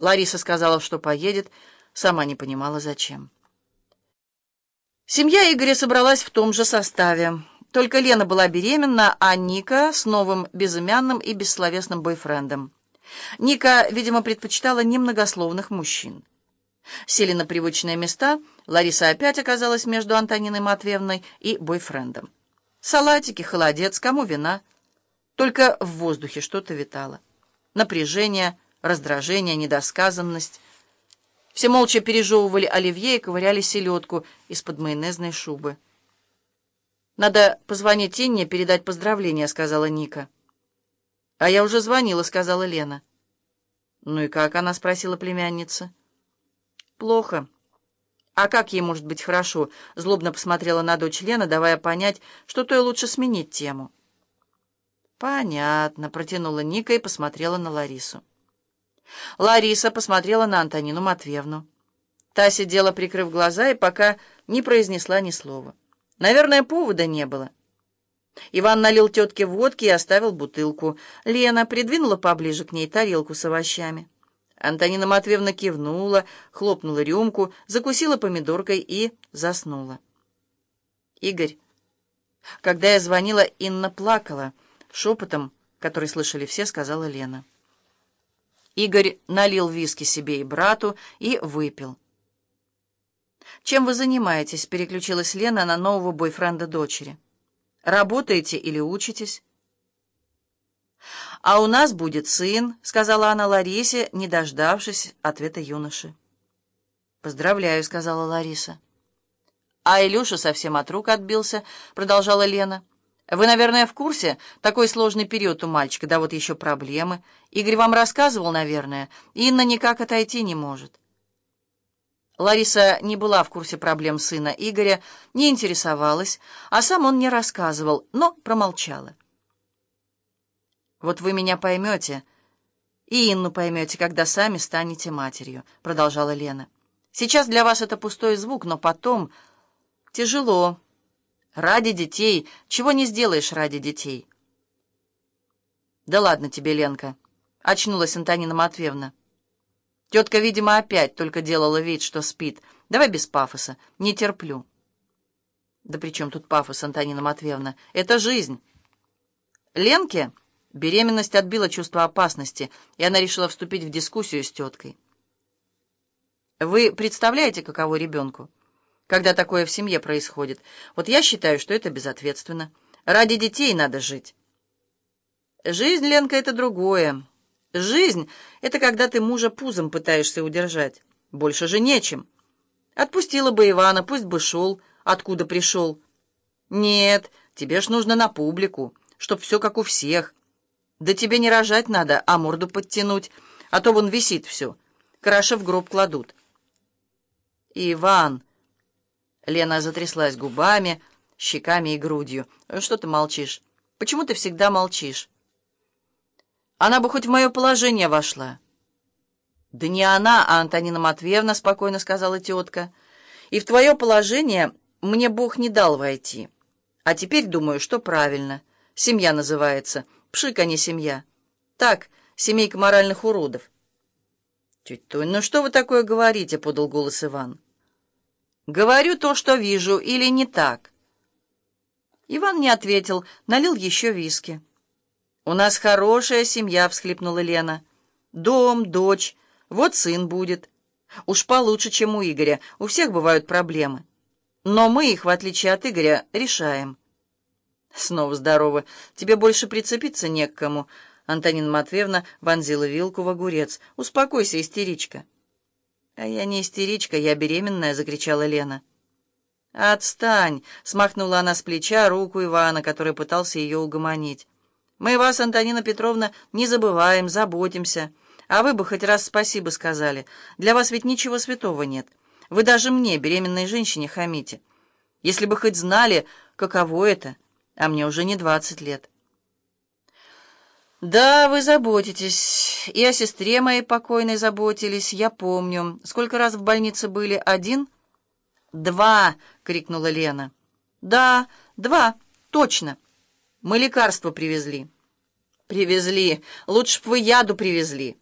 Лариса сказала, что поедет, сама не понимала, зачем. Семья Игоря собралась в том же составе. Только Лена была беременна, а Ника с новым безымянным и бессловесным бойфрендом. Ника, видимо, предпочитала немногословных мужчин. Сели на привычные места, Лариса опять оказалась между Антониной Матвеевной и бойфрендом. Салатики, холодец, кому вина. Только в воздухе что-то витало. Напряжение, раздражение, недосказанность. Все молча пережевывали оливье и ковыряли селедку из-под майонезной шубы. «Надо позвонить Инне, передать поздравления», — сказала Ника. «А я уже звонила», — сказала Лена. «Ну и как она?» — спросила племянница. «Плохо». «А как ей может быть хорошо?» — злобно посмотрела на дочь Лена, давая понять, что то и лучше сменить тему. «Понятно», — протянула Ника и посмотрела на Ларису. Лариса посмотрела на Антонину Матвеевну. Та сидела, прикрыв глаза, и пока не произнесла ни слова. Наверное, повода не было. Иван налил тетке водки и оставил бутылку. Лена придвинула поближе к ней тарелку с овощами. Антонина Матвеевна кивнула, хлопнула рюмку, закусила помидоркой и заснула. Игорь. Когда я звонила, Инна плакала. Шепотом, который слышали все, сказала Лена. Игорь налил виски себе и брату и выпил. «Чем вы занимаетесь?» — переключилась Лена на нового бойфренда дочери. «Работаете или учитесь?» «А у нас будет сын», — сказала она Ларисе, не дождавшись ответа юноши. «Поздравляю», — сказала Лариса. «А Илюша совсем от рук отбился», — продолжала Лена. «Вы, наверное, в курсе? Такой сложный период у мальчика, да вот еще проблемы. Игорь вам рассказывал, наверное. Инна никак отойти не может». Лариса не была в курсе проблем сына Игоря, не интересовалась, а сам он не рассказывал, но промолчала. «Вот вы меня поймете, и Инну поймете, когда сами станете матерью», — продолжала Лена. «Сейчас для вас это пустой звук, но потом тяжело». Ради детей. Чего не сделаешь ради детей? Да ладно тебе, Ленка. Очнулась Антонина Матвеевна. Тетка, видимо, опять только делала вид, что спит. Давай без пафоса. Не терплю. Да при чем тут пафос, Антонина Матвеевна? Это жизнь. Ленке беременность отбила чувство опасности, и она решила вступить в дискуссию с теткой. Вы представляете, каково ребенку? Когда такое в семье происходит. Вот я считаю, что это безответственно. Ради детей надо жить. Жизнь, Ленка, это другое. Жизнь — это когда ты мужа пузом пытаешься удержать. Больше же нечем. Отпустила бы Ивана, пусть бы шел, откуда пришел. Нет, тебе ж нужно на публику, чтоб все как у всех. Да тебе не рожать надо, а морду подтянуть, а то вон висит все. Краши в гроб кладут. Иван... Лена затряслась губами, щеками и грудью. «Что ты молчишь? Почему ты всегда молчишь?» «Она бы хоть в мое положение вошла». «Да не она, а Антонина Матвеевна», — спокойно сказала тетка. «И в твое положение мне Бог не дал войти. А теперь думаю, что правильно. Семья называется. Пшик, а не семья. Так, семейка моральных уродов». «Тетя Тонь, ну что вы такое говорите?» — подал голос Иван. Говорю то, что вижу, или не так?» Иван не ответил, налил еще виски. «У нас хорошая семья», — всхлипнула Лена. «Дом, дочь, вот сын будет. Уж получше, чем у Игоря. У всех бывают проблемы. Но мы их, в отличие от Игоря, решаем». «Снова здорово. Тебе больше прицепиться не к кому». Антонина Матвеевна вонзила вилку в огурец. «Успокойся, истеричка». «А я не истеричка, я беременная!» — закричала Лена. «Отстань!» — смахнула она с плеча руку Ивана, который пытался ее угомонить. «Мы вас, Антонина Петровна, не забываем, заботимся. А вы бы хоть раз спасибо сказали. Для вас ведь ничего святого нет. Вы даже мне, беременной женщине, хамите. Если бы хоть знали, каково это, а мне уже не двадцать лет». «Да, вы заботитесь. И о сестре моей покойной заботились, я помню. Сколько раз в больнице были? Один?» «Два!» — крикнула Лена. «Да, два, точно. Мы лекарства привезли». «Привезли. Лучше б вы яду привезли».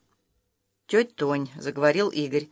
«Тетя Тонь», — заговорил Игорь,